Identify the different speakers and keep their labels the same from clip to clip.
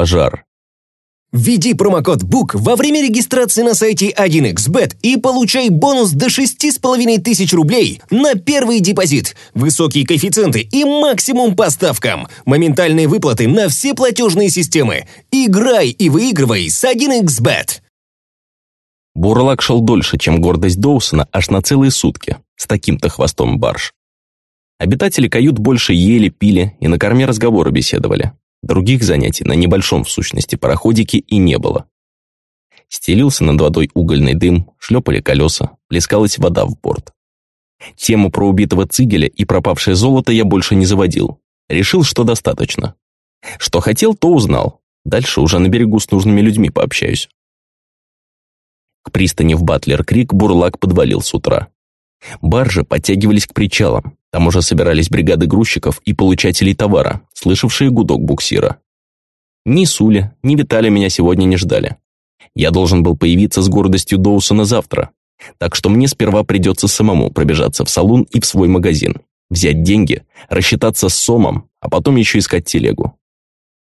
Speaker 1: Пожар.
Speaker 2: Введи промокод BOOK во время регистрации на сайте 1xbet и получай бонус до 6,5 тысяч рублей на первый депозит, высокие коэффициенты и максимум по ставкам, моментальные выплаты на все платежные системы. Играй и выигрывай с 1xbet.
Speaker 1: Бурлак шел дольше, чем гордость Доусона, аж на целые сутки, с таким-то хвостом барж. Обитатели кают больше ели, пили и на корме разговоры беседовали. Других занятий на небольшом в сущности пароходике и не было. Стелился над водой угольный дым, шлепали колеса, плескалась вода в борт. Тему про убитого цигеля и пропавшее золото я больше не заводил. Решил, что достаточно. Что хотел, то узнал. Дальше уже на берегу с нужными людьми пообщаюсь. К пристани в Батлер-Крик бурлак подвалил с утра. Баржи подтягивались к причалам. Там уже собирались бригады грузчиков и получателей товара, слышавшие гудок буксира. Ни Суля, ни Виталия меня сегодня не ждали. Я должен был появиться с гордостью Доусона завтра. Так что мне сперва придется самому пробежаться в салон и в свой магазин, взять деньги, рассчитаться с Сомом, а потом еще искать телегу.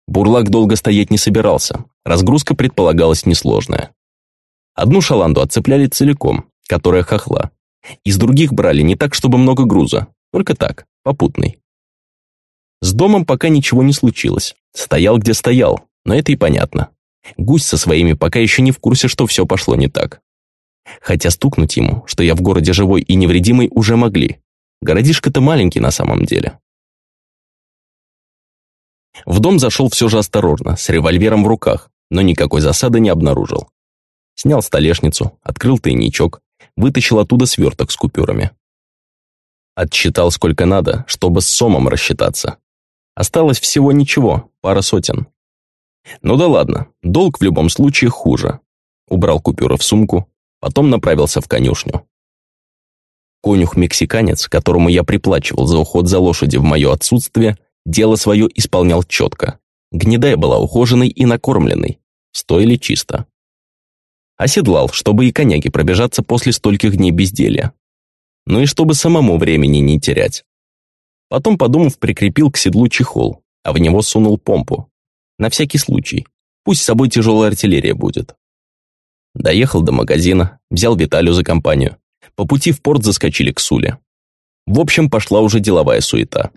Speaker 1: Бурлак долго стоять не собирался, разгрузка предполагалась несложная. Одну шаланду отцепляли целиком, которая хохла. Из других брали не так, чтобы много груза, только так, попутный. С домом пока ничего не случилось. Стоял, где стоял, но это и понятно. Гусь со своими пока еще не в курсе, что все пошло не так. Хотя стукнуть ему, что я в городе живой и невредимый, уже могли. Городишко-то маленький на самом деле. В дом зашел все же осторожно, с револьвером в руках, но никакой засады не обнаружил. Снял столешницу, открыл тайничок, вытащил оттуда сверток с купюрами. Отсчитал сколько надо, чтобы с сомом рассчитаться. Осталось всего ничего, пара сотен. Ну да ладно, долг в любом случае хуже. Убрал купюры в сумку, потом направился в конюшню. Конюх-мексиканец, которому я приплачивал за уход за лошади в мое отсутствие, дело свое исполнял четко. Гнедая была ухоженной и накормленной, стоили чисто. Оседлал, чтобы и коняги пробежаться после стольких дней безделья ну и чтобы самому времени не терять. Потом, подумав, прикрепил к седлу чехол, а в него сунул помпу. На всякий случай. Пусть с собой тяжелая артиллерия будет. Доехал до магазина, взял Виталию за компанию. По пути в порт заскочили к Суле. В общем, пошла уже деловая суета.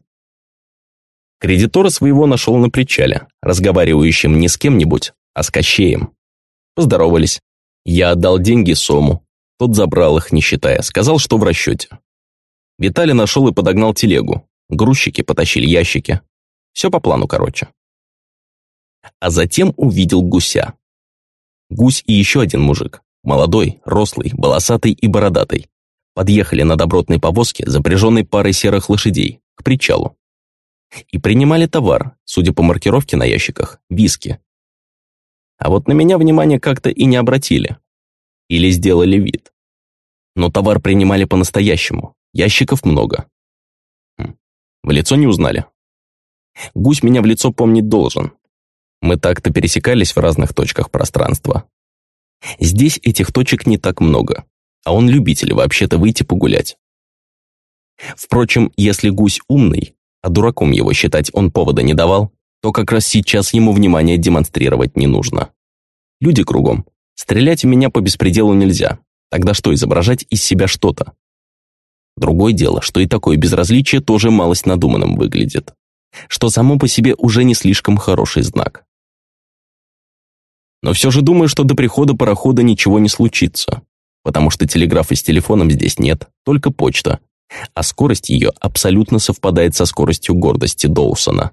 Speaker 1: Кредитора своего нашел на причале, разговаривающим не с кем-нибудь, а с Кощеем. Поздоровались. Я отдал деньги Сому, тот забрал их, не считая, сказал, что в расчете. Виталий нашел и подогнал телегу. Грузчики потащили ящики. Все по плану, короче. А затем увидел гуся. Гусь и еще один мужик. Молодой, рослый, волосатый и бородатый. Подъехали на добротной повозке, запряженной парой серых лошадей, к причалу. И принимали товар, судя по маркировке на ящиках, виски. А вот на меня внимание как-то и не обратили. Или сделали вид. Но товар принимали по-настоящему. Ящиков много. Хм. В лицо не узнали. Гусь меня в лицо помнить должен. Мы так-то пересекались в разных точках пространства. Здесь этих точек не так много, а он любитель вообще-то выйти погулять. Впрочем, если гусь умный, а дураком его считать он повода не давал, то как раз сейчас ему внимание демонстрировать не нужно. Люди кругом, Стрелять в меня по беспределу нельзя. Тогда что, изображать из себя что-то? Другое дело, что и такое безразличие тоже малость надуманным выглядит. Что само по себе уже не слишком хороший знак. Но все же думаю, что до прихода парохода ничего не случится. Потому что телеграфа с телефоном здесь нет, только почта. А скорость ее абсолютно совпадает со скоростью гордости Доусона.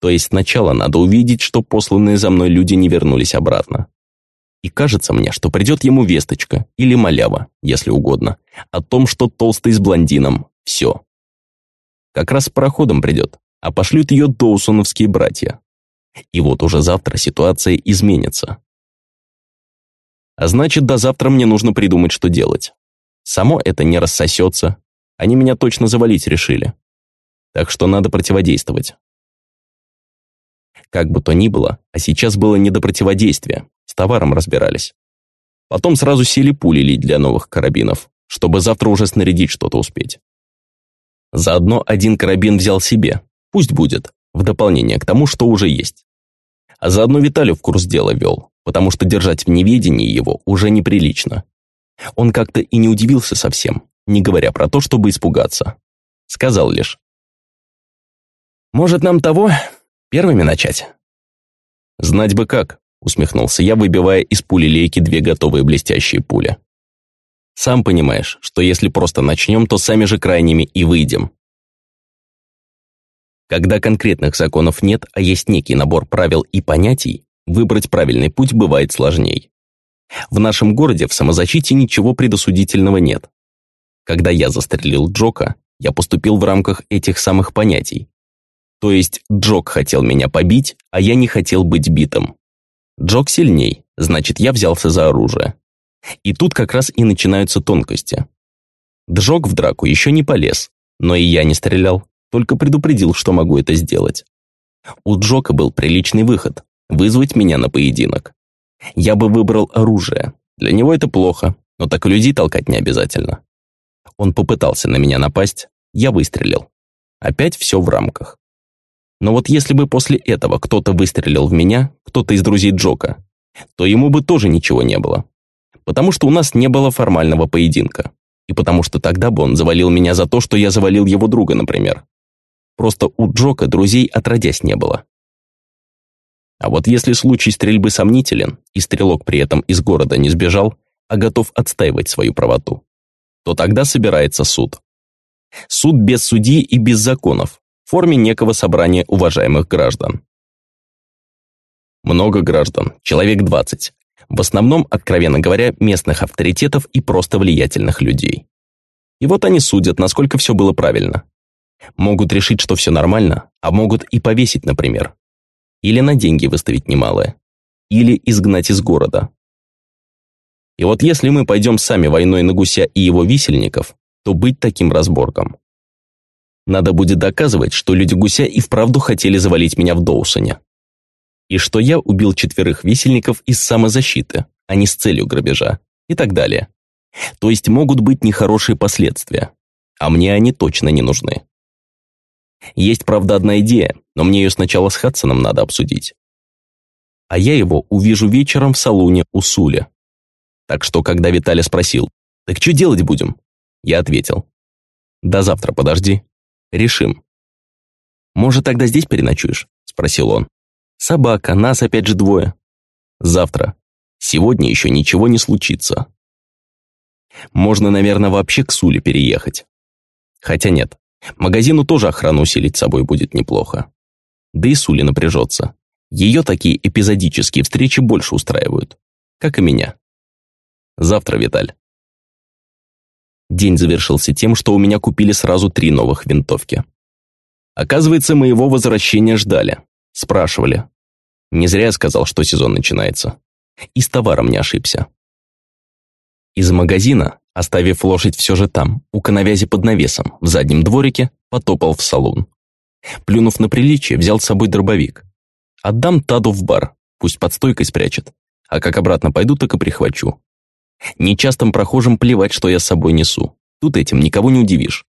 Speaker 1: То есть сначала надо увидеть, что посланные за мной люди не вернулись обратно. И кажется мне, что придет ему весточка, или малява, если угодно, о том, что толстый с блондином. Все. Как раз с пароходом придет, а пошлют ее доусоновские братья. И вот уже завтра ситуация изменится. А значит, до завтра мне нужно придумать, что делать. Само это не рассосется. Они меня точно завалить решили. Так что надо противодействовать. Как бы то ни было, а сейчас было не до противодействия, с товаром разбирались. Потом сразу сели пули лить для новых карабинов, чтобы завтра уже снарядить что-то успеть. Заодно один карабин взял себе, пусть будет, в дополнение к тому, что уже есть. А заодно Виталю в курс дела вел, потому что держать в неведении его уже неприлично. Он как-то и не удивился совсем, не говоря про то, чтобы испугаться. Сказал лишь. «Может, нам того первыми начать?» «Знать бы как», — усмехнулся я, выбивая из пули лейки две готовые блестящие пули. «Сам понимаешь, что если просто начнем, то сами же крайними и выйдем». Когда конкретных законов нет, а есть некий набор правил и понятий, выбрать правильный путь бывает сложней. В нашем городе в самозащите ничего предосудительного нет. Когда я застрелил Джока, я поступил в рамках этих самых понятий. То есть Джок хотел меня побить, а я не хотел быть битым. Джок сильней, значит, я взялся за оружие. И тут как раз и начинаются тонкости. Джок в драку еще не полез, но и я не стрелял, только предупредил, что могу это сделать. У Джока был приличный выход – вызвать меня на поединок. Я бы выбрал оружие. Для него это плохо, но так и людей толкать не обязательно. Он попытался на меня напасть, я выстрелил. Опять все в рамках. Но вот если бы после этого кто-то выстрелил в меня, кто-то из друзей Джока, то ему бы тоже ничего не было. Потому что у нас не было формального поединка. И потому что тогда бы он завалил меня за то, что я завалил его друга, например. Просто у Джока друзей отродясь не было. А вот если случай стрельбы сомнителен, и стрелок при этом из города не сбежал, а готов отстаивать свою правоту, то тогда собирается суд. Суд без судьи и без законов, форме некого собрания уважаемых граждан. Много граждан, человек 20. В основном, откровенно говоря, местных авторитетов и просто влиятельных людей. И вот они судят, насколько все было правильно. Могут решить, что все нормально, а могут и повесить, например. Или на деньги выставить немалое. Или изгнать из города. И вот если мы пойдем сами войной на гуся и его висельников, то быть таким разборком. Надо будет доказывать, что люди гуся и вправду хотели завалить меня в Доусоне. И что я убил четверых висельников из самозащиты, а не с целью грабежа. И так далее. То есть могут быть нехорошие последствия. А мне они точно не нужны. Есть, правда, одна идея, но мне ее сначала с Хадсоном надо обсудить. А я его увижу вечером в салуне у Суля. Так что, когда Виталий спросил, «Так что делать будем?» Я ответил, «До завтра подожди. Решим». «Может, тогда здесь переночуешь?» – спросил он. «Собака, нас опять же двое». «Завтра. Сегодня еще ничего не случится». Можно, наверное, вообще к Суле переехать. Хотя нет, Магазину тоже охрану усилить собой будет неплохо. Да и Сули напряжется. Ее такие эпизодические встречи больше устраивают. Как и меня. Завтра, Виталь. День завершился тем, что у меня купили сразу три новых винтовки. Оказывается, моего возвращения ждали. Спрашивали. Не зря я сказал, что сезон начинается. И с товаром не ошибся. Из магазина Оставив лошадь все же там, у коновязи под навесом, в заднем дворике, потопал в салон. Плюнув на приличие, взял с собой дробовик. Отдам Таду в бар, пусть под стойкой спрячет. А как обратно пойду, так и прихвачу. Нечастым прохожим плевать, что я с собой несу. Тут этим никого не удивишь.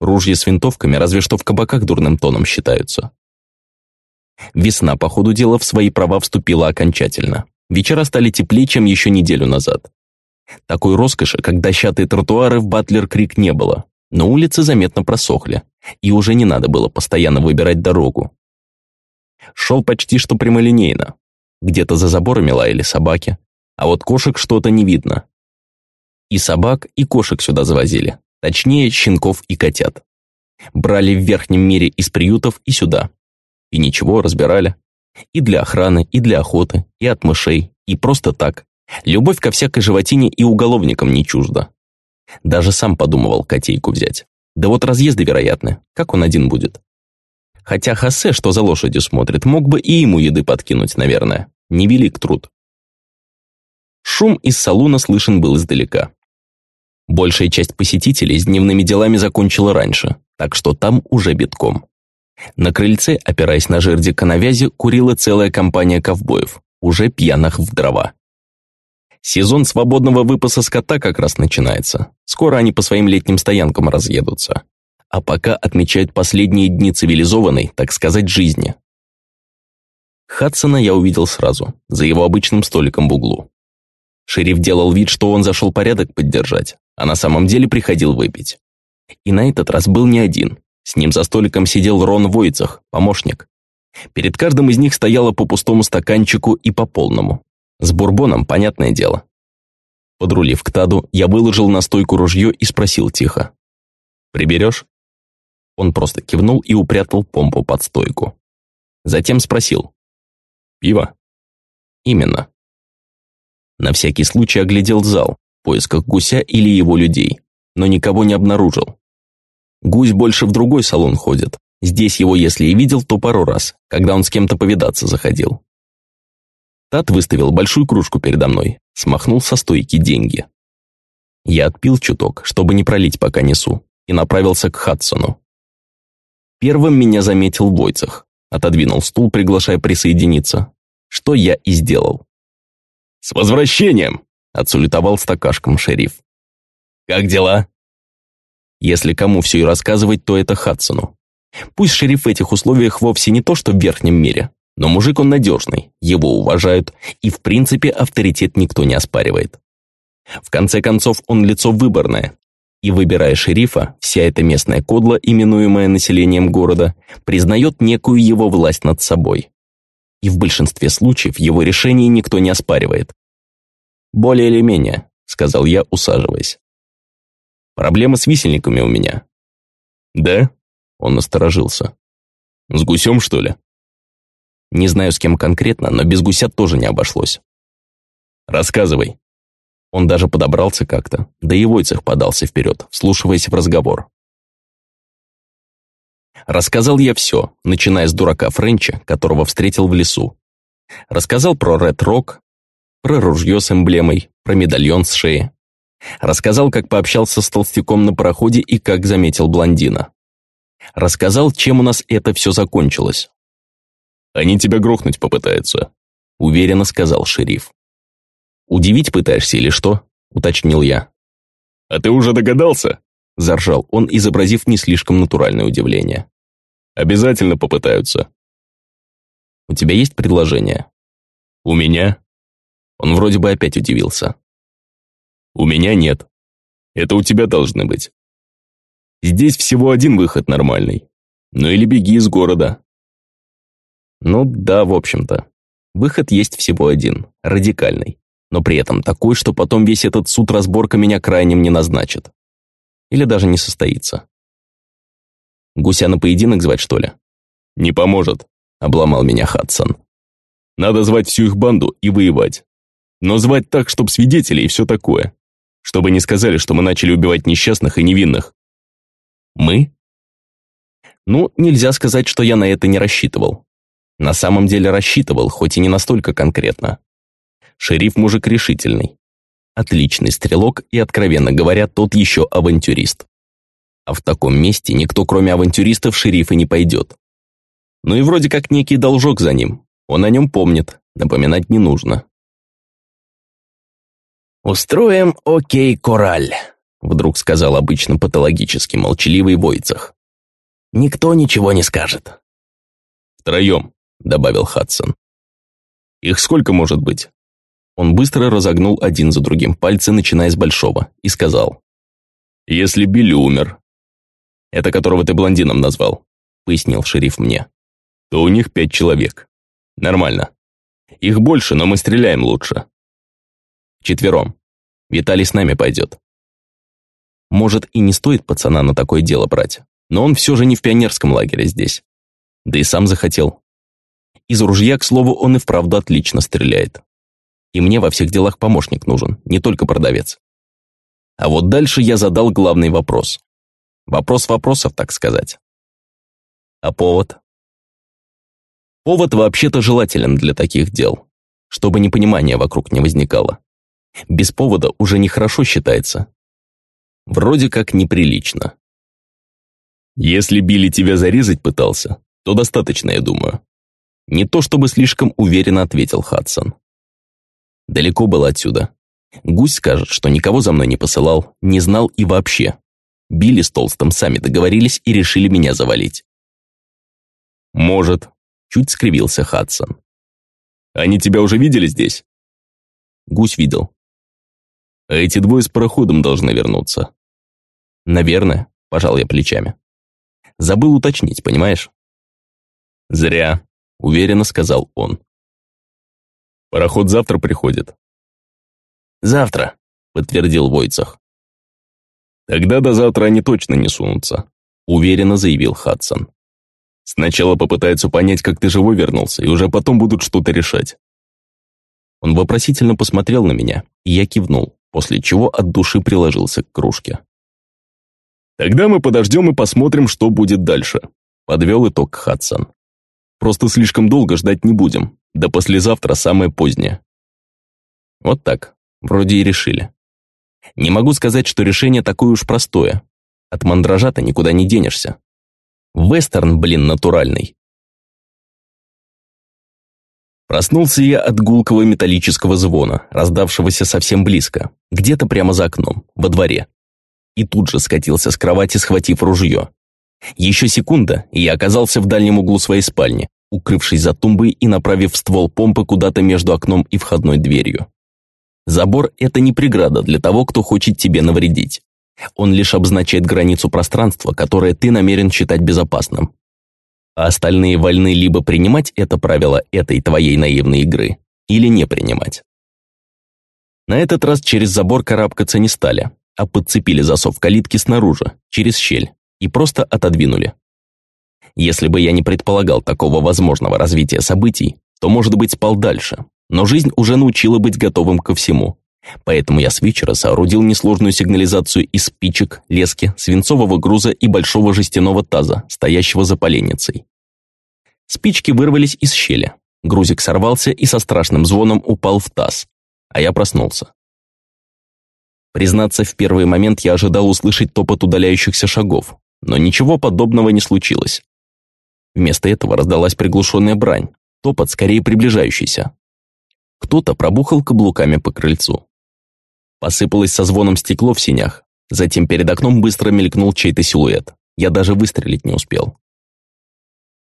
Speaker 1: Ружья с винтовками разве что в кабаках дурным тоном считаются. Весна, по ходу дела, в свои права вступила окончательно. Вечера стали теплее, чем еще неделю назад. Такой роскоши, как дощатые тротуары в Батлер-Крик не было, но улицы заметно просохли, и уже не надо было постоянно выбирать дорогу. Шел почти что прямолинейно. Где-то за заборами лаяли собаки, а вот кошек что-то не видно. И собак, и кошек сюда завозили, точнее, щенков и котят. Брали в верхнем мире из приютов и сюда. И ничего, разбирали. И для охраны, и для охоты, и от мышей, и просто так, Любовь ко всякой животине и уголовникам не чужда. Даже сам подумывал котейку взять. Да вот разъезды вероятны, как он один будет. Хотя Хосе, что за лошадью смотрит, мог бы и ему еды подкинуть, наверное. Невелик труд. Шум из салуна слышен был издалека. Большая часть посетителей с дневными делами закончила раньше, так что там уже битком. На крыльце, опираясь на жерди коновязи, курила целая компания ковбоев, уже пьяных в дрова. Сезон свободного выпаса скота как раз начинается. Скоро они по своим летним стоянкам разъедутся. А пока отмечают последние дни цивилизованной, так сказать, жизни. Хадсона я увидел сразу, за его обычным столиком в углу. Шериф делал вид, что он зашел порядок поддержать, а на самом деле приходил выпить. И на этот раз был не один. С ним за столиком сидел Рон Войцах, помощник. Перед каждым из них стояло по пустому стаканчику и по полному. С бурбоном, понятное дело. Подрулив к Таду, я выложил на стойку ружье и спросил тихо. «Приберешь?» Он просто кивнул и упрятал помпу под стойку. Затем спросил. «Пиво?» «Именно». На всякий случай оглядел зал, в поисках гуся или его людей, но никого не обнаружил. Гусь больше в другой салон ходит. Здесь его, если и видел, то пару раз, когда он с кем-то повидаться заходил. Тат выставил большую кружку передо мной, смахнул со стойки деньги. Я отпил чуток, чтобы не пролить, пока несу, и направился к Хадсону. Первым меня заметил Бойцах, отодвинул стул, приглашая присоединиться, что я и сделал. «С возвращением!» – отсулетовал стакашком шериф. «Как дела?» Если кому все и рассказывать, то это Хадсону. Пусть шериф в этих условиях вовсе не то, что в верхнем мире, но мужик он надежный, его уважают, и в принципе авторитет никто не оспаривает. В конце концов, он лицо выборное, и выбирая шерифа, вся эта местная кодла, именуемая населением города, признает некую его власть над собой. И в большинстве случаев его решение никто не оспаривает. «Более или менее», — сказал я, усаживаясь. «Проблема с висельниками у меня». «Да?» — он насторожился. «С гусем, что ли?» Не знаю, с кем конкретно, но без гуся тоже не обошлось. Рассказывай. Он даже подобрался как-то, да и Войцех подался вперед, вслушиваясь в разговор. Рассказал я все, начиная с дурака Френча, которого встретил в лесу. Рассказал про Ред Рок, про ружье с эмблемой, про медальон с шеи. Рассказал, как пообщался с толстяком на пароходе и как заметил блондина. Рассказал, чем у нас это все закончилось. Они тебя грохнуть попытаются», — уверенно сказал шериф. «Удивить пытаешься или что?» — уточнил я. «А ты уже догадался?» — заржал он, изобразив не слишком натуральное удивление. «Обязательно попытаются». «У тебя есть предложение?» «У меня?» Он вроде бы опять удивился. «У меня нет. Это у тебя должны быть. Здесь всего один выход нормальный. Ну или беги из города, ну да, в общем-то. Выход есть всего один, радикальный. Но при этом такой, что потом весь этот суд-разборка меня крайним не назначит. Или даже не состоится. Гуся на поединок звать, что ли? Не поможет, обломал меня Хадсон. Надо звать всю их банду и воевать. Но звать так, чтоб свидетели и все такое. Чтобы не сказали, что мы начали убивать несчастных и невинных. Мы? Ну, нельзя сказать, что я на это не рассчитывал. На самом деле рассчитывал, хоть и не настолько конкретно. Шериф мужик решительный. Отличный стрелок и, откровенно говоря, тот еще авантюрист. А в таком месте никто, кроме авантюристов, шерифа не пойдет. Ну и вроде как некий должок за ним. Он о нем помнит, напоминать не нужно.
Speaker 2: «Устроим окей, Кораль», — вдруг сказал обычно патологически молчаливый Войцах. «Никто ничего не скажет».
Speaker 1: «Втроем», добавил Хадсон. «Их сколько может быть?» Он быстро разогнул один за другим пальцы, начиная с большого, и сказал. «Если Билли умер...» «Это которого ты блондином назвал», — пояснил шериф мне. «То у них пять человек. Нормально. Их больше, но мы стреляем лучше». «Четвером. Виталий с нами пойдет». Может, и не стоит пацана на такое дело брать, но он все же не в пионерском лагере здесь. Да и сам захотел. Из ружья, к слову, он и вправду отлично стреляет. И мне во всех делах помощник нужен, не только продавец. А вот дальше я задал главный вопрос. Вопрос вопросов, так сказать. А повод? Повод вообще-то желателен для таких дел, чтобы непонимания вокруг не возникало. Без повода уже нехорошо считается. Вроде как неприлично. Если Билли тебя зарезать пытался, то достаточно, я думаю. Не то чтобы слишком уверенно ответил Хадсон. Далеко было отсюда. Гусь скажет, что никого за мной не посылал, не знал и вообще. Билли с Толстым сами договорились и решили меня завалить. «Может», — чуть скривился Хадсон. Они тебя уже видели здесь?» Гусь видел. «А эти двое с пароходом должны вернуться». «Наверное», – пожал я плечами. «Забыл уточнить, понимаешь?» «Зря», – уверенно сказал он. «Пароход завтра приходит». «Завтра», – подтвердил Войцах. «Тогда до завтра они точно не сунутся», – уверенно заявил Хадсон. «Сначала попытаются понять, как ты живой вернулся, и уже потом будут что-то решать». Он вопросительно посмотрел на меня, и я кивнул, после чего от души приложился к кружке. «Тогда мы подождем и посмотрим, что будет дальше», – подвел итог Хадсон. «Просто слишком долго ждать не будем, до послезавтра самое позднее». Вот так, вроде и решили. Не могу сказать, что решение такое уж простое. От мандража-то никуда не денешься. Вестерн, блин, натуральный. Проснулся я от гулкого металлического звона, раздавшегося совсем близко, где-то прямо за окном, во дворе. И тут же скатился с кровати, схватив ружье. Еще секунда, и я оказался в дальнем углу своей спальни, укрывшись за тумбой и направив ствол помпы куда-то между окном и входной дверью. Забор – это не преграда для того, кто хочет тебе навредить. Он лишь обозначает границу пространства, которое ты намерен считать безопасным. А остальные вольны либо принимать это правило этой твоей наивной игры, или не принимать. На этот раз через забор карабкаться не стали, а подцепили засов калитки снаружи, через щель, и просто отодвинули. Если бы я не предполагал такого возможного развития событий, то, может быть, спал дальше, но жизнь уже научила быть готовым ко всему. Поэтому я с вечера соорудил несложную сигнализацию из спичек, лески, свинцового груза и большого жестяного таза, стоящего за поленницей. Спички вырвались из щели. Грузик сорвался и со страшным звоном упал в таз. А я проснулся. Признаться, в первый момент я ожидал услышать топот удаляющихся шагов, но ничего подобного не случилось. Вместо этого раздалась приглушенная брань, топот скорее приближающийся, кто-то пробухал каблуками по крыльцу. Посыпалось со звоном стекло в синях. Затем перед окном быстро мелькнул чей-то силуэт. Я даже выстрелить не успел.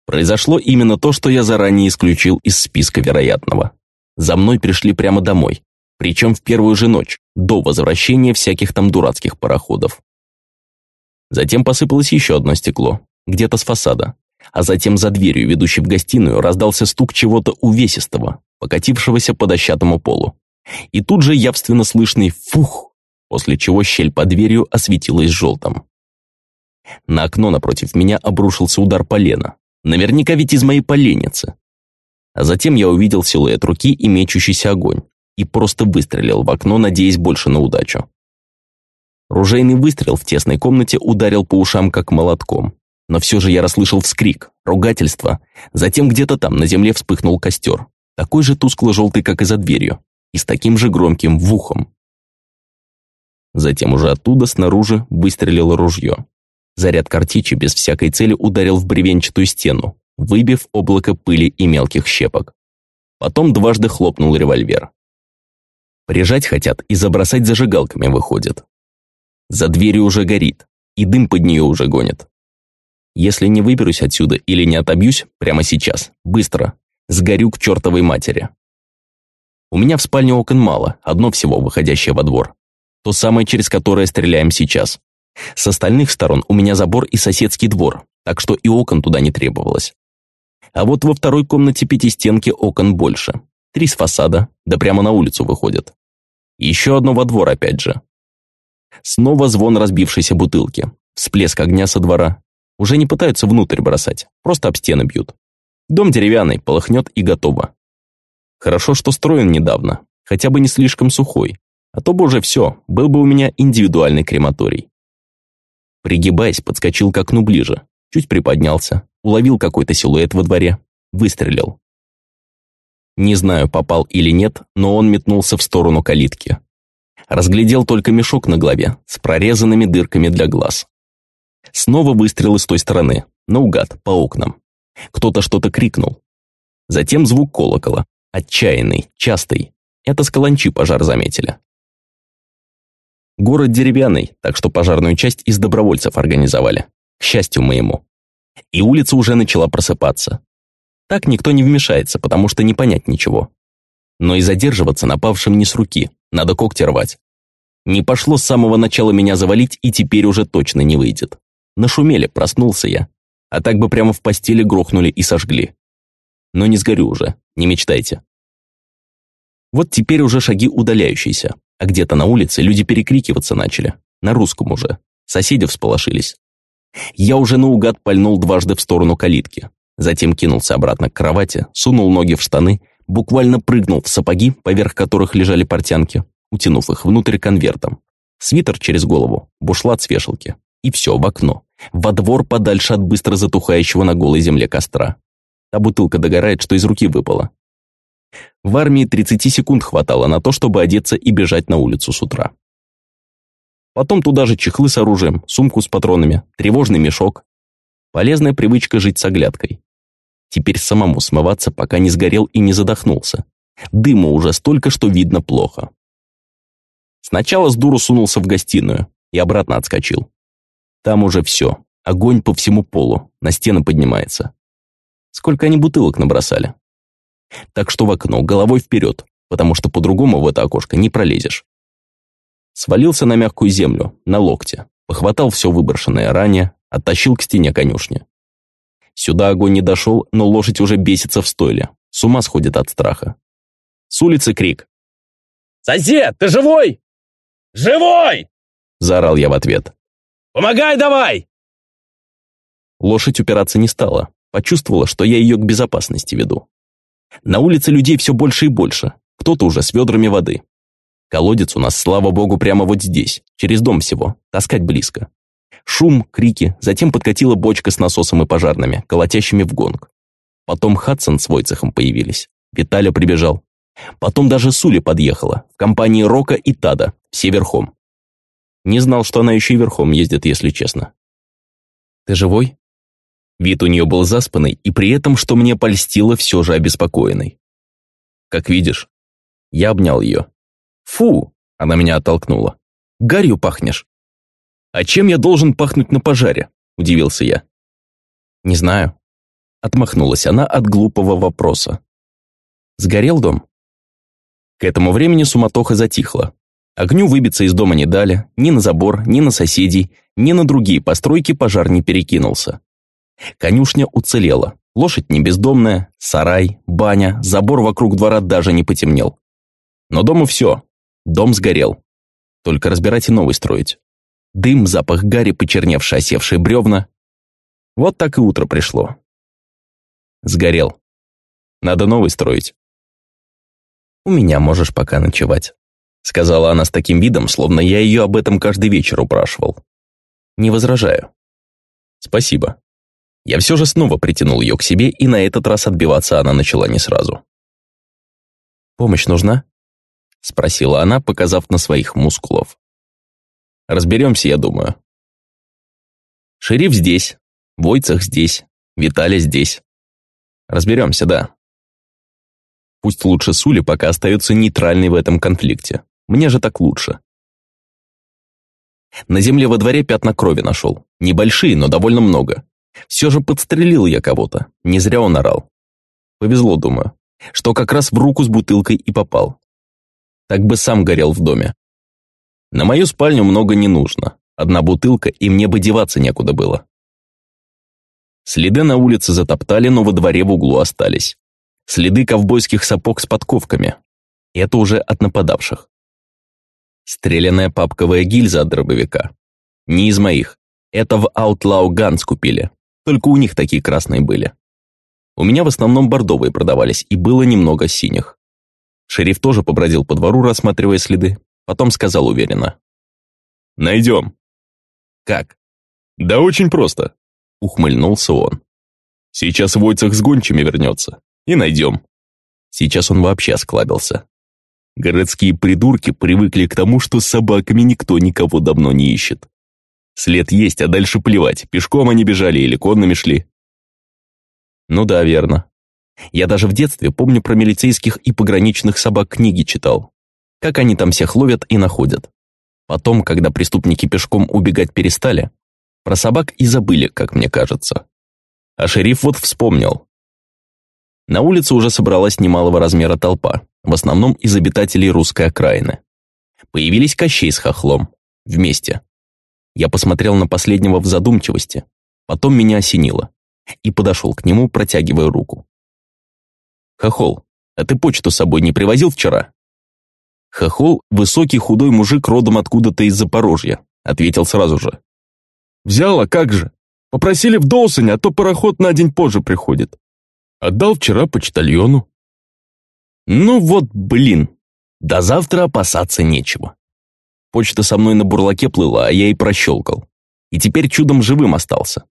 Speaker 1: Произошло именно то, что я заранее исключил из списка вероятного. За мной пришли прямо домой. Причем в первую же ночь, до возвращения всяких там дурацких пароходов. Затем посыпалось еще одно стекло, где-то с фасада. А затем за дверью, ведущей в гостиную, раздался стук чего-то увесистого, покатившегося по дощатому полу. И тут же явственно слышный «фух», после чего щель под дверью осветилась желтым. На окно напротив меня обрушился удар полена. Наверняка ведь из моей поленницы. А затем я увидел силуэт руки и мечущийся огонь. И просто выстрелил в окно, надеясь больше на удачу. Ружейный выстрел в тесной комнате ударил по ушам как молотком. Но все же я расслышал вскрик, ругательство. Затем где-то там на земле вспыхнул костер такой же тускло-желтый, как и за дверью, и с таким же громким вухом. Затем уже оттуда снаружи выстрелило ружье. Заряд картечи без всякой цели ударил в бревенчатую стену, выбив облако пыли и мелких щепок. Потом дважды хлопнул револьвер. Прижать хотят и забросать зажигалками выходит. За дверью уже горит, и дым под нее уже гонит. Если не выберусь отсюда или не отобьюсь прямо сейчас, быстро, Сгорю к чертовой матери. У меня в спальне окон мало, одно всего, выходящее во двор. То самое, через которое стреляем сейчас. С остальных сторон у меня забор и соседский двор, так что и окон туда не требовалось. А вот во второй комнате пятистенки окон больше. Три с фасада, да прямо на улицу выходят. Еще одно во двор опять же. Снова звон разбившейся бутылки, всплеск огня со двора. Уже не пытаются внутрь бросать, просто об стены бьют. Дом деревянный, полыхнет и готово. Хорошо, что строен недавно, хотя бы не слишком сухой, а то бы уже все, был бы у меня индивидуальный крематорий. Пригибаясь, подскочил к окну ближе, чуть приподнялся, уловил какой-то силуэт во дворе, выстрелил. Не знаю, попал или нет, но он метнулся в сторону калитки. Разглядел только мешок на голове с прорезанными дырками для глаз. Снова выстрелы с той стороны, наугад, по окнам. Кто-то что-то крикнул. Затем звук колокола. Отчаянный, частый. Это с каланчи пожар заметили. Город деревянный, так что пожарную часть из добровольцев организовали. К счастью моему. И улица уже начала просыпаться. Так никто не вмешается, потому что не понять ничего. Но и задерживаться напавшим не с руки, надо когти рвать. Не пошло с самого начала меня завалить, и теперь уже точно не выйдет. Нашумели, проснулся я. А так бы прямо в постели грохнули и сожгли. Но не сгорю уже, не мечтайте. Вот теперь уже шаги удаляющиеся, а где-то на улице люди перекрикиваться начали. На русском уже. Соседи всполошились. Я уже наугад пальнул дважды в сторону калитки. Затем кинулся обратно к кровати, сунул ноги в штаны, буквально прыгнул в сапоги, поверх которых лежали портянки, утянув их внутрь конвертом. Свитер через голову, бушлат с вешалки. И все, в окно. Во двор подальше от быстро затухающего на голой земле костра. А бутылка догорает, что из руки выпала. В армии 30 секунд хватало на то, чтобы одеться и бежать на улицу с утра. Потом туда же чехлы с оружием, сумку с патронами, тревожный мешок. Полезная привычка жить с оглядкой. Теперь самому смываться, пока не сгорел и не задохнулся. Дыма уже столько, что видно плохо. Сначала с дуру сунулся в гостиную и обратно отскочил. Там уже все. Огонь по всему полу, на стены поднимается. Сколько они бутылок набросали. Так что в окно, головой вперед, потому что по-другому в это окошко не пролезешь. Свалился на мягкую землю, на локте, похватал все выброшенное ранее, оттащил к стене конюшни. Сюда огонь не дошел, но лошадь уже бесится в стойле, с ума сходит от страха. С улицы крик.
Speaker 3: «Сосед, ты живой? Живой!»
Speaker 1: Заорал я в ответ.
Speaker 3: «Помогай давай!»
Speaker 1: Лошадь упираться не стала, почувствовала, что я ее к безопасности веду. На улице людей все больше и больше, кто-то уже с ведрами воды, Колодец у нас, слава богу, прямо вот здесь, через дом всего, таскать близко. Шум, крики, затем подкатила бочка с насосом и пожарными, колотящими в гонг. Потом Хадсон с Войцехом появились, Виталя прибежал. Потом даже Сули подъехала, в компании Рока и Тада, все верхом. Не знал, что она еще и верхом ездит, если честно. «Ты живой?» Вид у нее был заспанный, и при этом, что мне польстило, все же обеспокоенный. «Как видишь». Я обнял ее, «Фу!» – она меня оттолкнула. «Гарью пахнешь». «А чем я должен пахнуть на пожаре?» – удивился я. «Не знаю». Отмахнулась она от глупого вопроса. «Сгорел дом?» К этому времени суматоха затихла. Огню выбиться из дома не дали, ни на забор, ни на соседей, ни на другие постройки пожар не перекинулся. Конюшня уцелела, лошадь не бездомная, сарай, баня, забор вокруг двора даже не потемнел. Но дому все, Дом сгорел. Только разбирать и новый строить. Дым, запах гари, почерневшие осевшие бревна. Вот так и утро пришло. Сгорел. Надо новый строить. «У меня можешь пока ночевать», — сказала она с таким видом, словно я ее об этом каждый вечер упрашивал. «Не возражаю». «Спасибо». Я все же снова притянул ее к себе, и на этот раз отбиваться она начала не сразу. «Помощь нужна?» — спросила она, показав на своих мускулов. «Разберемся, я думаю». «Шериф здесь, Войцах здесь, Виталий здесь. Разберемся, да. Пусть лучше Сули пока остается нейтральной в этом конфликте. Мне же так лучше». На земле во дворе пятна крови нашел. Небольшие, но довольно много. Все же подстрелил я кого-то. Не зря он орал. Повезло, думаю, что как раз в руку с бутылкой и попал так бы сам горел в доме. На мою спальню много не нужно. Одна бутылка, и мне бы деваться некуда было. Следы на улице затоптали, но во дворе в углу остались. Следы ковбойских сапог с подковками. Это уже от нападавших. Стрелянная папковая гильза от дробовика. Не из моих. Это в Outlaw Guns купили. Только у них такие красные были. У меня в основном бордовые продавались, и было немного синих. Шериф тоже побродил по двору, рассматривая следы. Потом сказал уверенно. «Найдем». «Как?» «Да очень просто», — ухмыльнулся он. «Сейчас Войцах с гончими вернется. И найдем». Сейчас он вообще осклабился. Городские придурки привыкли к тому, что с собаками никто никого давно не ищет. След есть, а дальше плевать, пешком они бежали или конными шли. Ну да, верно. Я даже в детстве помню про милицейских и пограничных собак книги читал. Как они там всех ловят и находят. Потом, когда преступники пешком убегать перестали, про собак и забыли, как мне кажется. А шериф вот вспомнил. На улице уже собралась немалого размера толпа. В основном из обитателей русской окраины. Появились Кощей с Хохлом. Вместе. Я посмотрел на последнего в задумчивости. Потом меня осенило. И подошел к нему, протягивая руку. «Хохол, а ты почту с собой не привозил вчера?» Хохол – высокий худой мужик родом откуда-то из Запорожья, ответил сразу же.
Speaker 4: «Взял, а как же? Попросили в Доусоне, а то пароход на день позже приходит. Отдал вчера почтальону».
Speaker 1: «Ну вот, блин, до завтра опасаться нечего. Почта со мной на бурлаке плыла, а я и прощелкал. И теперь чудом живым остался».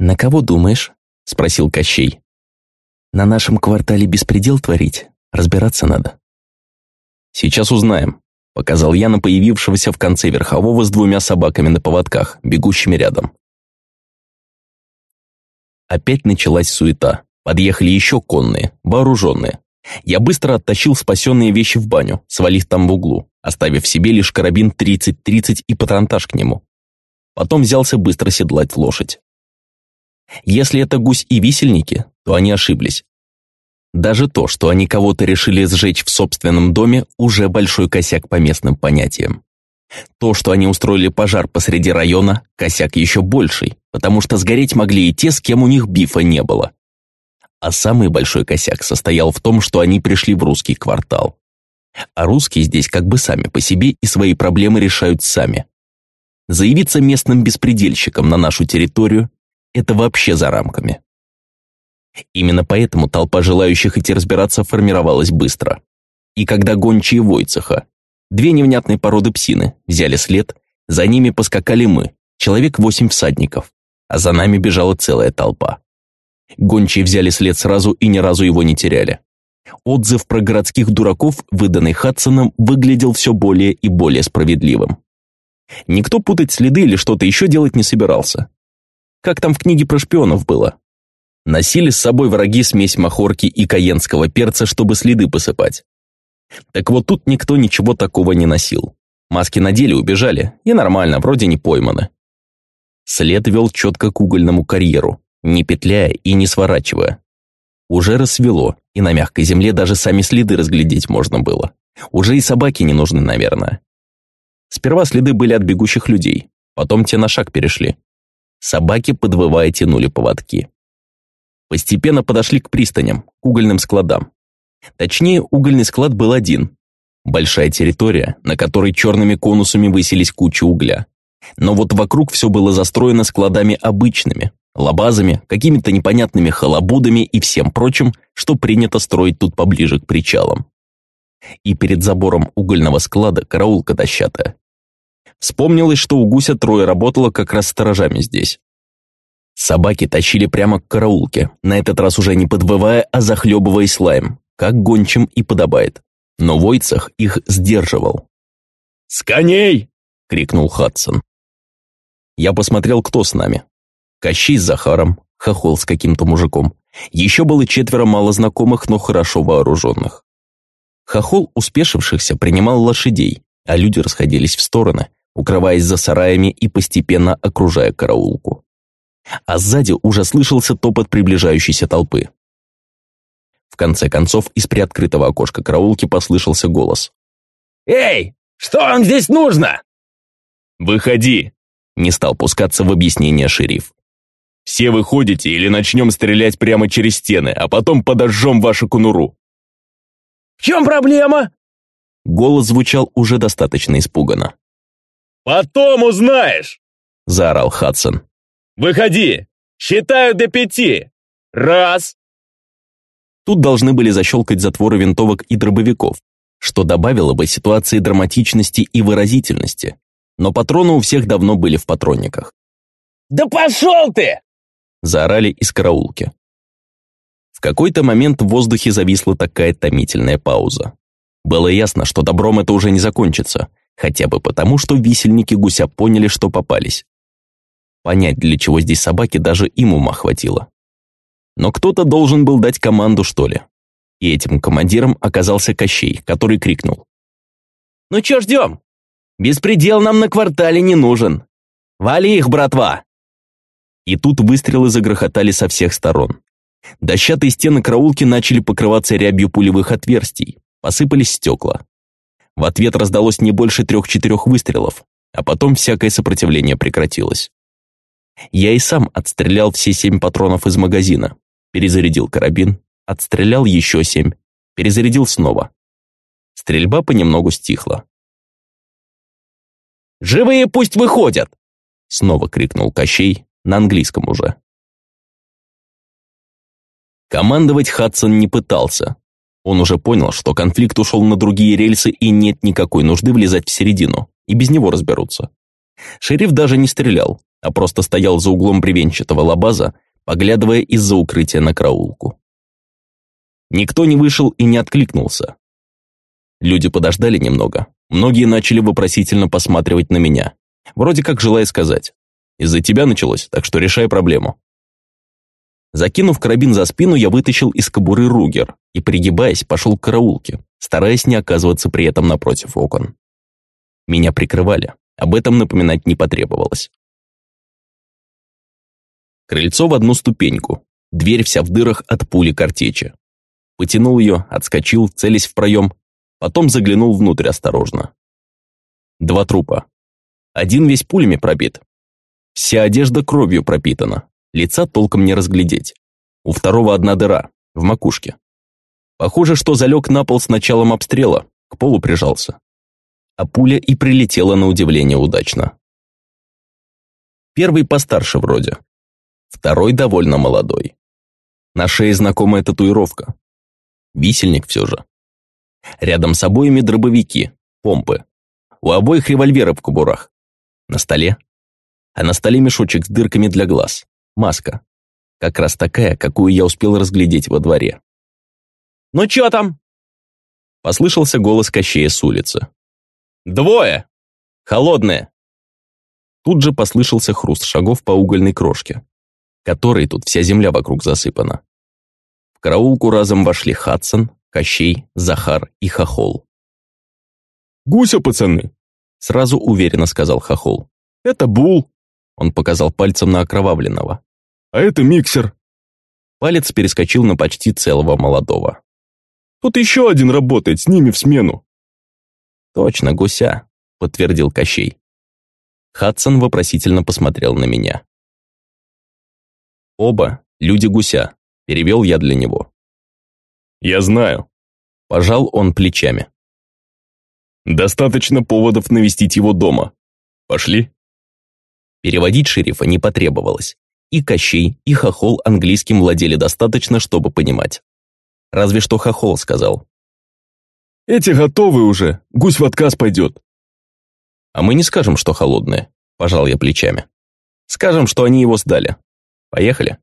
Speaker 1: «На кого думаешь?» – спросил Кощей. «На нашем квартале беспредел творить? Разбираться надо». «Сейчас узнаем», – показал я на появившегося в конце верхового с двумя собаками на поводках, бегущими рядом. Опять началась суета. Подъехали еще конные, вооруженные. Я быстро оттащил спасенные вещи в баню, свалив там в углу, оставив себе лишь карабин 30-30 и патронтаж к нему. Потом взялся быстро седлать лошадь. Если это гусь и висельники, то они ошиблись. Даже то, что они кого-то решили сжечь в собственном доме, уже большой косяк по местным понятиям. То, что они устроили пожар посреди района, косяк еще больший, потому что сгореть могли и те, с кем у них бифа не было. А самый большой косяк состоял в том, что они пришли в русский квартал. А русские здесь как бы сами по себе и свои проблемы решают сами. Заявиться местным беспредельщикам на нашу территорию – это вообще за рамками. Именно поэтому толпа желающих идти разбираться формировалась быстро. И когда гончие Войцеха, две невнятные породы псины, взяли след, за ними поскакали мы, человек восемь всадников, а за нами бежала целая толпа. Гончие взяли след сразу и ни разу его не теряли. Отзыв про городских дураков, выданный Хадсоном, выглядел все более и более справедливым. Никто путать следы или что-то еще делать не собирался. Как там в книге про шпионов было? Носили с собой враги смесь махорки и каенского перца, чтобы следы посыпать. Так вот тут никто ничего такого не носил. Маски надели, убежали, и нормально, вроде не пойманы. След вел четко к угольному карьеру, не петляя и не сворачивая. Уже рассвело, и на мягкой земле даже сами следы разглядеть можно было. Уже и собаки не нужны, наверное. Сперва следы были от бегущих людей, потом те на шаг перешли. Собаки, подвывая, тянули поводки. Постепенно подошли к пристаням, к угольным складам. Точнее, угольный склад был один. Большая территория, на которой черными конусами высились кучи угля. Но вот вокруг все было застроено складами обычными, лабазами, какими-то непонятными халабудами и всем прочим, что принято строить тут поближе к причалам. И перед забором угольного склада караулка дощатая. Вспомнилось, что у гуся трое работало как раз сторожами здесь. Собаки тащили прямо к караулке, на этот раз уже не подвывая, а захлебываясь лаем, как гончим и подобает. Но Войцах их сдерживал.
Speaker 3: «С коней!»
Speaker 1: — крикнул Хадсон. Я посмотрел, кто с нами. Кощей с Захаром, Хохол с каким-то мужиком. Еще было четверо малознакомых, но хорошо вооруженных. Хохол успешившихся принимал лошадей, а люди расходились в стороны, укрываясь за сараями и постепенно окружая караулку а сзади уже слышался топот приближающейся толпы. В конце концов, из приоткрытого окошка караулки послышался голос.
Speaker 3: «Эй, что вам здесь нужно?»
Speaker 4: «Выходи!» – не стал пускаться в объяснение шериф. «Все выходите или начнем стрелять прямо через стены, а потом подожжем вашу конуру!»
Speaker 3: «В чем проблема?»
Speaker 1: Голос звучал уже достаточно испуганно.
Speaker 3: «Потом узнаешь!»
Speaker 1: – заорал Хадсон.
Speaker 3: Выходи! Считаю до пяти! Раз!»
Speaker 1: Тут должны были защелкать затворы винтовок и дробовиков, что добавило бы ситуации драматичности и выразительности. Но патроны у всех давно были в патронниках.
Speaker 3: «Да пошел ты!»
Speaker 1: – заорали из караулки. В какой-то момент в воздухе зависла такая томительная пауза. Было ясно, что добром это уже не закончится, хотя бы потому, что висельники гуся поняли, что попались. Понять, для чего здесь собаки, даже им ума хватило. Но кто-то должен был дать команду, что ли. И этим командиром оказался Кощей, который крикнул.
Speaker 3: «Ну чё ждем? Беспредел нам на квартале не нужен. Вали их, братва!»
Speaker 1: И тут выстрелы загрохотали со всех сторон. Дощатые стены караулки начали покрываться рябью пулевых отверстий, посыпались стекла. В ответ раздалось не больше трех-четырех выстрелов, а потом всякое сопротивление прекратилось. Я и сам отстрелял все семь патронов из магазина, перезарядил карабин, отстрелял еще семь, перезарядил снова. Стрельба понемногу стихла.
Speaker 3: «Живые пусть выходят!»
Speaker 1: Снова крикнул Кощей, на английском уже. Командовать Хадсон не пытался. Он уже понял, что конфликт ушел на другие рельсы и нет никакой нужды влезать в середину, и без него разберутся. Шериф даже не стрелял, а просто стоял за углом бревенчатого лабаза, поглядывая из-за укрытия на караулку. Никто не вышел и не откликнулся. Люди подождали немного, многие начали вопросительно посматривать на меня, вроде как желая сказать, «Из-за тебя началось, так что решай проблему». Закинув карабин за спину, я вытащил из кобуры ругер и, пригибаясь, пошел к караулке, стараясь не оказываться при этом напротив окон. Меня прикрывали, об этом напоминать не потребовалось. Крыльцо в одну ступеньку, дверь вся в дырах от пули картечи. Потянул ее, отскочил, целясь в проем, потом заглянул внутрь осторожно. Два трупа. Один весь пулями пробит. Вся одежда кровью пропитана, лица толком не разглядеть. У второго одна дыра, в макушке. Похоже, что залег на пол с началом обстрела, к полу прижался. А пуля и прилетела на удивление удачно. Первый постарше вроде. Второй довольно молодой. На шее знакомая татуировка. Висельник все же. Рядом с обоими дробовики, помпы. У обоих револьверы в кобурах. На столе. А на столе мешочек с дырками для глаз. Маска. Как раз такая, какую я успел разглядеть во дворе.
Speaker 3: «Ну чё там?»
Speaker 1: Послышался голос Кощея с улицы.
Speaker 3: «Двое! Холодные!»
Speaker 1: Тут же послышался хруст шагов по угольной крошке, которой тут вся земля вокруг засыпана. В караулку разом вошли Хадсон, Кощей, Захар и Хохол.
Speaker 4: «Гуся, пацаны!»
Speaker 1: Сразу уверенно сказал Хохол.
Speaker 4: «Это Бул!»
Speaker 1: Он показал пальцем на окровавленного.
Speaker 4: «А это миксер!»
Speaker 1: Палец перескочил на почти целого молодого.
Speaker 4: «Тут еще один работает, с ними в смену!»
Speaker 1: «Точно, гуся!» — подтвердил Кощей. Хадсон вопросительно посмотрел на меня. «Оба люди-гуся», — перевел я для него.
Speaker 4: «Я знаю», —
Speaker 1: пожал он плечами.
Speaker 4: «Достаточно поводов навестить его дома. Пошли?»
Speaker 1: Переводить шерифа не потребовалось. И Кощей, и Хохол английским владели достаточно, чтобы понимать. Разве что Хохол сказал.
Speaker 4: «Эти готовы уже, гусь в отказ пойдет».
Speaker 1: «А мы не скажем, что холодные», – пожал я плечами. «Скажем, что они его сдали. Поехали».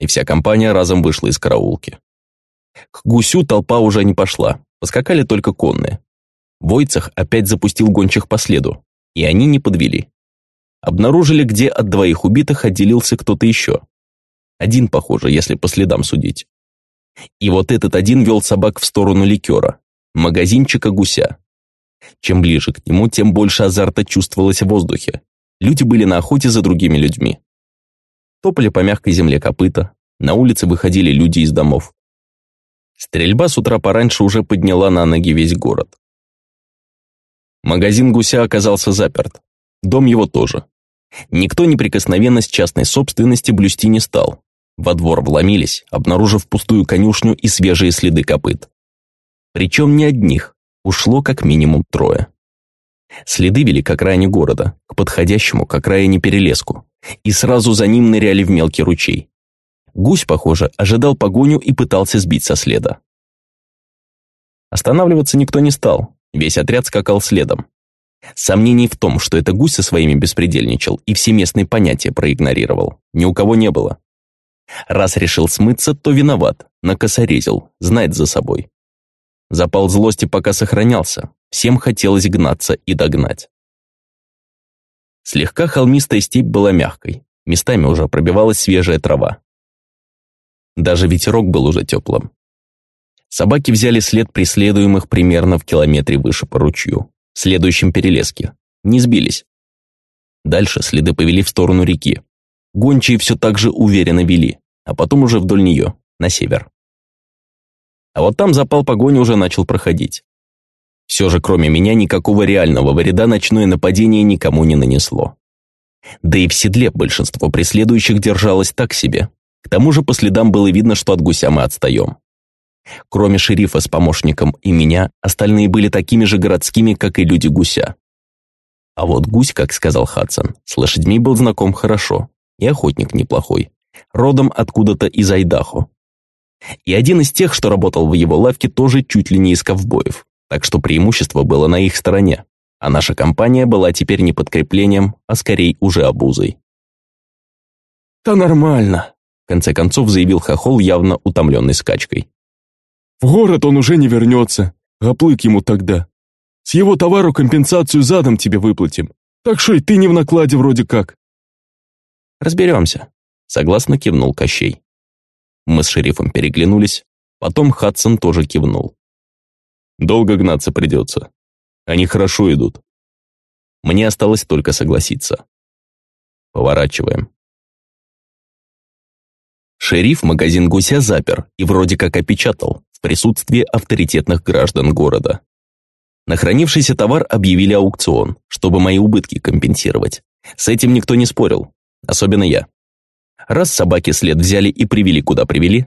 Speaker 1: И вся компания разом вышла из караулки. К гусю толпа уже не пошла, поскакали только конные. Войцах опять запустил гончих по следу, и они не подвели. Обнаружили, где от двоих убитых отделился кто-то еще. Один, похоже, если по следам судить. И вот этот один вел собак в сторону ликера, магазинчика гуся. Чем ближе к нему, тем больше азарта чувствовалось в воздухе. Люди были на охоте за другими людьми. Топали по мягкой земле копыта, на улице выходили люди из домов. Стрельба с утра пораньше уже подняла на ноги весь город. Магазин гуся оказался заперт. Дом его тоже. Никто неприкосновенность частной собственности блюсти не стал. Во двор вломились, обнаружив пустую конюшню и свежие следы копыт. Причем не одних, ушло как минимум трое. Следы вели к окраине города, к подходящему к окраине перелеску, и сразу за ним ныряли в мелкий ручей. Гусь, похоже, ожидал погоню и пытался сбить со следа. Останавливаться никто не стал, весь отряд скакал следом. Сомнений в том, что это гусь со своими беспредельничал и все местные понятия проигнорировал, ни у кого не было. Раз решил смыться, то виноват, накосорезил, знает за собой. Запал злости пока сохранялся, всем хотелось гнаться и догнать. Слегка холмистая степь была мягкой, местами уже пробивалась свежая трава. Даже ветерок был уже теплым. Собаки взяли след преследуемых примерно в километре выше по ручью следующем перелеске. Не сбились. Дальше следы повели в сторону реки. Гончие все так же уверенно вели, а потом уже вдоль нее, на север. А вот там запал погони уже начал проходить. Все же, кроме меня, никакого реального вреда ночное нападение никому не нанесло. Да и в седле большинство преследующих держалось так себе. К тому же по следам было видно, что от гуся мы отстаем. Кроме шерифа с помощником и меня, остальные были такими же городскими, как и люди гуся. А вот гусь, как сказал Хадсон, с лошадьми был знаком хорошо, и охотник неплохой, родом откуда-то из Айдахо. И один из тех, что работал в его лавке, тоже чуть ли не из ковбоев, так что преимущество было на их стороне, а наша компания была теперь не подкреплением, а скорее уже обузой.
Speaker 4: «Да нормально», —
Speaker 1: в конце концов заявил Хохол, явно утомленный скачкой.
Speaker 4: «В город он уже не вернется, гоплык ему тогда. С его товару компенсацию задом тебе выплатим. Так что и ты не в накладе вроде как».
Speaker 1: «Разберемся», — согласно кивнул Кощей. Мы с шерифом переглянулись, потом Хадсон тоже кивнул.
Speaker 4: «Долго гнаться придется. Они хорошо идут».
Speaker 1: Мне осталось только согласиться. Поворачиваем. Шериф магазин гуся запер и вроде как опечатал в присутствии авторитетных граждан города. На хранившийся товар объявили аукцион, чтобы мои убытки компенсировать. С этим никто не спорил, особенно я. Раз собаки след взяли и привели куда привели,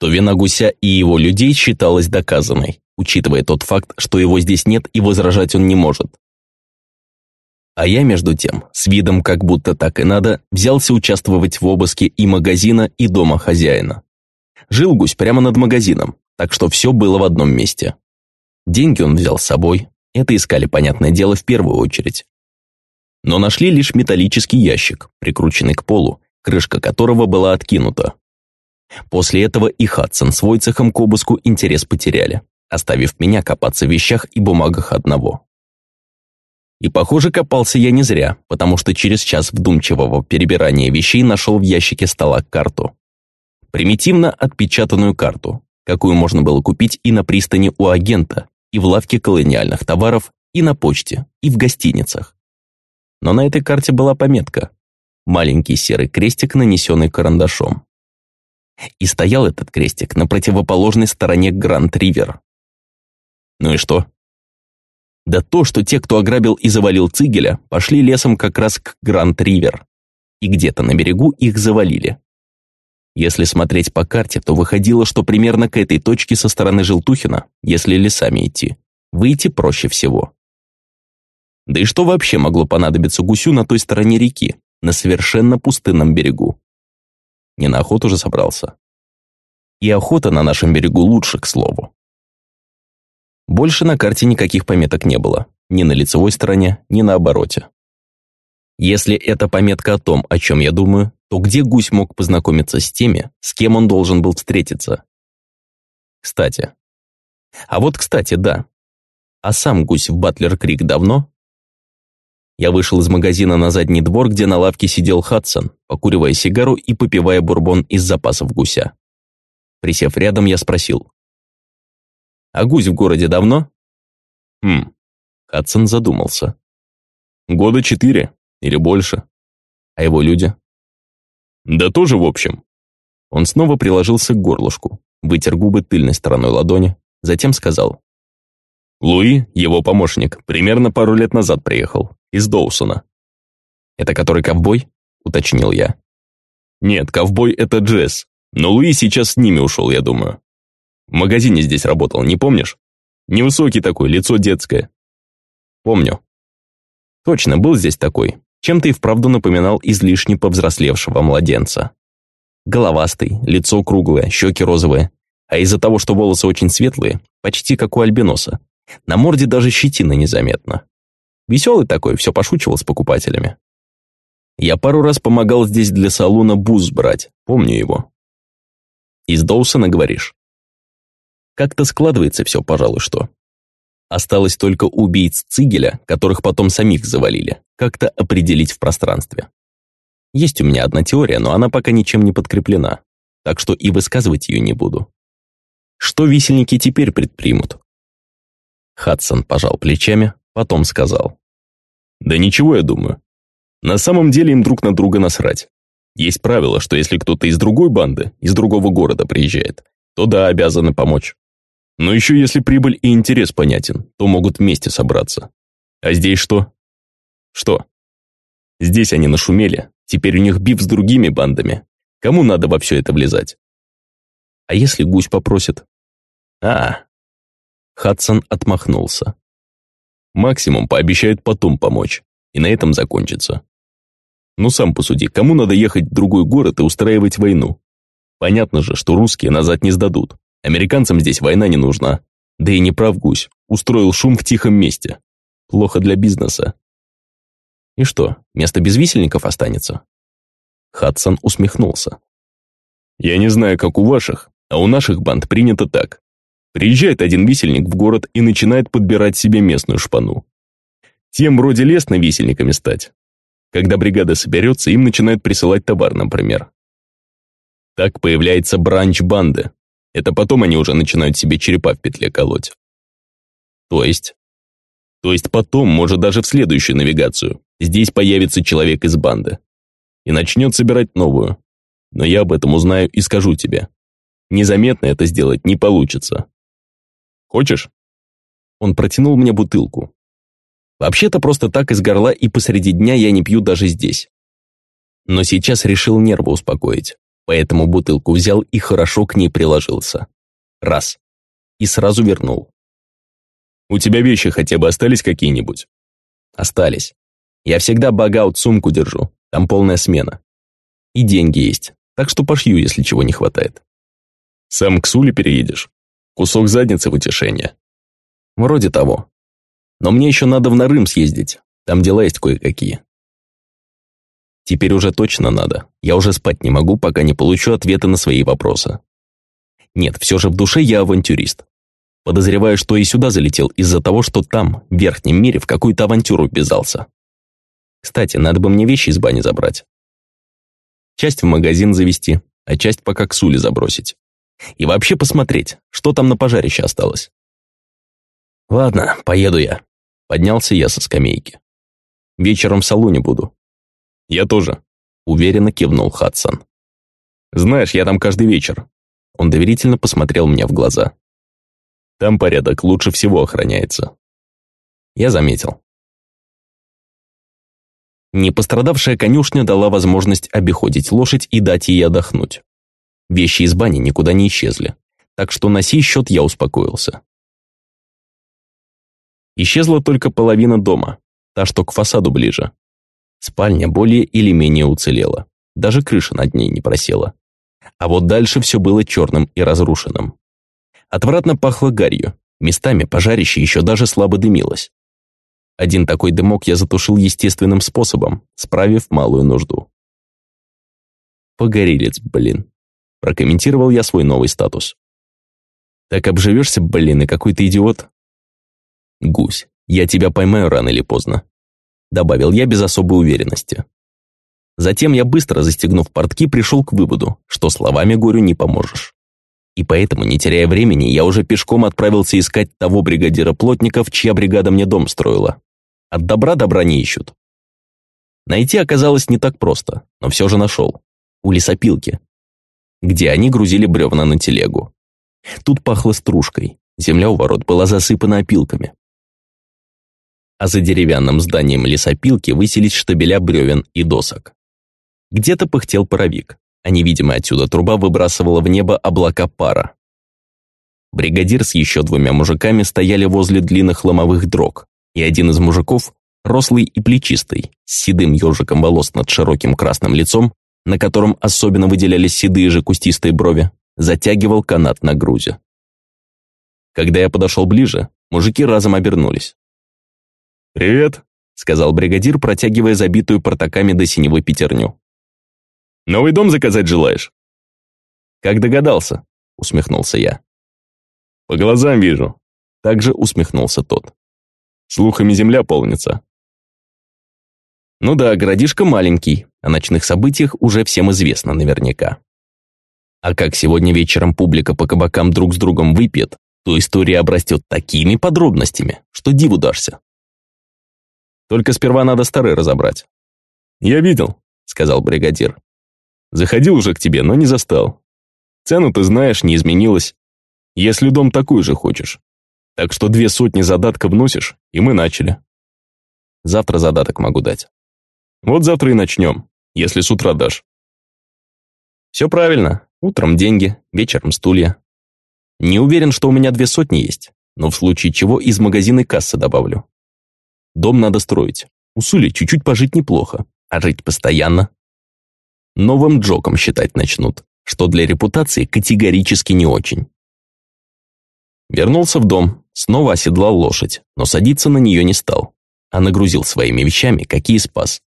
Speaker 1: то вина гуся и его людей считалась доказанной, учитывая тот факт, что его здесь нет и возражать он не может. А я, между тем, с видом как будто так и надо, взялся участвовать в обыске и магазина, и дома хозяина. Жил гусь прямо над магазином, так что все было в одном месте. Деньги он взял с собой, это искали, понятное дело, в первую очередь. Но нашли лишь металлический ящик, прикрученный к полу, крышка которого была откинута. После этого и Хадсон с Войцехом к обыску интерес потеряли, оставив меня копаться в вещах и бумагах одного. И, похоже, копался я не зря, потому что через час вдумчивого перебирания вещей нашел в ящике стола карту. Примитивно отпечатанную карту, какую можно было купить и на пристани у агента, и в лавке колониальных товаров, и на почте, и в гостиницах. Но на этой карте была пометка. Маленький серый крестик, нанесенный карандашом. И стоял этот крестик на противоположной стороне Гранд-Ривер. Ну и что? Да то, что те, кто ограбил и завалил Цигеля, пошли лесом как раз к Гранд-Ривер. И где-то на берегу их завалили. Если смотреть по карте, то выходило, что примерно к этой точке со стороны Желтухина, если лесами идти, выйти проще всего. Да и что вообще могло понадобиться гусю на той стороне реки, на совершенно пустынном берегу? Не на охоту же собрался. И охота на нашем берегу лучше, к слову. Больше на карте никаких пометок не было, ни на лицевой стороне, ни на обороте. Если это пометка о том, о чем я думаю, то где гусь мог познакомиться с теми, с кем он должен был встретиться? Кстати. А вот кстати, да. А сам гусь в Батлер-Крик давно? Я вышел из магазина на задний двор, где на лавке сидел Хадсон, покуривая сигару и попивая бурбон из запасов гуся. Присев рядом, я спросил. «А гусь в городе давно?» «Хм». Хадсон задумался. «Года четыре или больше. А его люди?» Да тоже в общем. Он снова приложился к горлышку, вытер губы тыльной стороной ладони, затем сказал. Луи, его помощник, примерно пару лет назад приехал, из Доусона. «Это который ковбой?» – уточнил я. «Нет, ковбой – это Джесс, но Луи сейчас с ними ушел, я думаю. В магазине здесь работал, не помнишь? Невысокий такой, лицо детское». «Помню». «Точно, был здесь такой, чем-то и вправду напоминал излишне повзрослевшего младенца. Головастый, лицо круглое, щеки розовые, а из-за того, что волосы очень светлые, почти как у альбиноса. На морде даже щетина незаметна. Веселый такой, все пошучивал с покупателями. Я пару раз помогал здесь для салуна буз брать, помню его. Из Доусона, говоришь? Как-то складывается все, пожалуй, что. Осталось только убийц Цигеля, которых потом самих завалили, как-то определить в пространстве. Есть у меня одна теория, но она пока ничем не подкреплена, так что и высказывать ее не буду. Что висельники теперь предпримут? Хадсон пожал плечами, потом сказал. «Да ничего, я думаю. На самом деле им друг на друга насрать. Есть правило, что если кто-то из другой банды, из другого города приезжает, то да, обязаны помочь. Но еще если прибыль и интерес понятен, то могут вместе собраться. А здесь что? Что? Здесь они нашумели, теперь у них биф с другими бандами. Кому надо во все это влезать? А если гусь попросит? А, Хадсон отмахнулся. Максимум пообещают потом помочь, и на этом закончится. Ну сам посуди, кому надо ехать в другой город и устраивать войну? Понятно же, что русские назад не сдадут. Американцам здесь война не нужна. Да и не прав гусь, устроил шум в тихом месте. Плохо для бизнеса. И что, место без висельников останется? Хадсон усмехнулся. Я не знаю, как у ваших, а у наших банд принято так. Приезжает один висельник в город и начинает подбирать себе местную шпану. Тем вроде лестно висельниками стать. Когда бригада соберется, им начинают присылать товар, например. Так появляется бранч банды. Это потом они уже начинают себе черепа в петле колоть. То есть? То есть потом, может даже в следующую навигацию, здесь появится человек из банды. И начнет собирать новую. Но я об этом узнаю и скажу тебе. Незаметно это сделать не получится. Хочешь? Он протянул мне бутылку. Вообще-то просто так из горла и посреди дня я не пью даже здесь. Но сейчас решил нервы успокоить, поэтому бутылку взял и хорошо к ней приложился. Раз. И сразу вернул. «У тебя вещи хотя бы остались какие-нибудь?» «Остались. Я всегда багаут сумку держу, там полная смена. И деньги есть, так что пошью, если чего не хватает». «Сам к Суле переедешь? Кусок задницы в утешение?» «Вроде того. Но мне еще надо в Нарым съездить, там дела есть кое-какие». Теперь уже точно надо. Я уже спать не могу, пока не получу ответы на свои вопросы. Нет, все же в душе я авантюрист. Подозреваю, что и сюда залетел из-за того, что там, в верхнем мире, в какую-то авантюру ввязался. Кстати, надо бы мне вещи из бани забрать. Часть в магазин завести, а часть пока к Суле забросить. И вообще посмотреть, что там на пожарище осталось. Ладно, поеду я. Поднялся я со скамейки. Вечером в салоне буду. Я тоже. Уверенно кивнул Хадсон. Знаешь, я там каждый вечер. Он доверительно посмотрел мне в глаза. Там порядок лучше всего охраняется. Я заметил. Непострадавшая конюшня дала возможность обиходить лошадь и дать ей отдохнуть. Вещи из бани никуда не исчезли, так что на сей счет я успокоился. Исчезла только половина дома, та, что к фасаду ближе. Спальня более или менее уцелела, даже крыша над ней не просела. А вот дальше все было черным и разрушенным. Отвратно пахло гарью, местами пожарище еще даже слабо дымилось. Один такой дымок я затушил естественным способом, справив малую нужду. Погорелец, блин. Прокомментировал я свой новый статус. Так обживешься, блин, и какой ты идиот. Гусь, я тебя поймаю рано или поздно. Добавил я без особой уверенности. Затем я быстро застегнув портки пришел к выводу, что словами горю не поможешь. И поэтому, не теряя времени, я уже пешком отправился искать того бригадира плотников, чья бригада мне дом строила. От добра добра не ищут. Найти оказалось не так просто, но все же нашел. У лесопилки. Где они грузили бревна на телегу. Тут пахло стружкой, земля у ворот была засыпана опилками. А за деревянным зданием лесопилки высились штабеля бревен и досок. Где-то пыхтел паровик а невидимая отсюда труба выбрасывала в небо облака пара. Бригадир с еще двумя мужиками стояли возле длинных ломовых дрог, и один из мужиков, рослый и плечистый, с седым ежиком волос над широким красным лицом, на котором особенно выделялись седые же кустистые брови, затягивал канат на грузе. Когда я подошел ближе, мужики разом обернулись. «Привет», — сказал бригадир, протягивая забитую портаками до синевой пятерню. Новый дом заказать желаешь?» «Как догадался?» — усмехнулся я. «По глазам вижу», — также усмехнулся тот. «Слухами земля полнится». Ну да, городишко маленький, о ночных событиях уже всем известно наверняка. А как сегодня вечером публика по кабакам друг с другом выпьет, то история обрастет такими подробностями, что диву дашься. Только сперва надо старые разобрать. «Я видел», — сказал бригадир.
Speaker 4: Заходил уже к тебе, но не застал. Цену ты знаешь, не изменилась. Если дом такой же хочешь. Так что две сотни задатка вносишь, и мы начали.
Speaker 1: Завтра задаток могу дать.
Speaker 4: Вот завтра и начнем, если с утра дашь.
Speaker 1: Все правильно. Утром деньги, вечером стулья. Не уверен, что у меня две сотни есть, но в случае чего из магазина кассы добавлю. Дом надо строить. У Сули чуть-чуть пожить неплохо, а жить постоянно. Новым джоком считать начнут, что для репутации категорически не очень. Вернулся в дом, снова оседлал лошадь, но садиться на нее не стал, а нагрузил своими вещами, какие спас.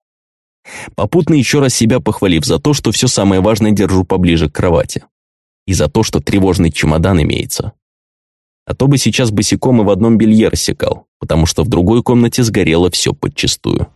Speaker 1: Попутно еще раз себя похвалив за то, что все самое важное держу поближе к кровати. И за то, что тревожный чемодан имеется. А то бы сейчас босиком и в одном белье рассекал, потому что в другой комнате сгорело все подчистую.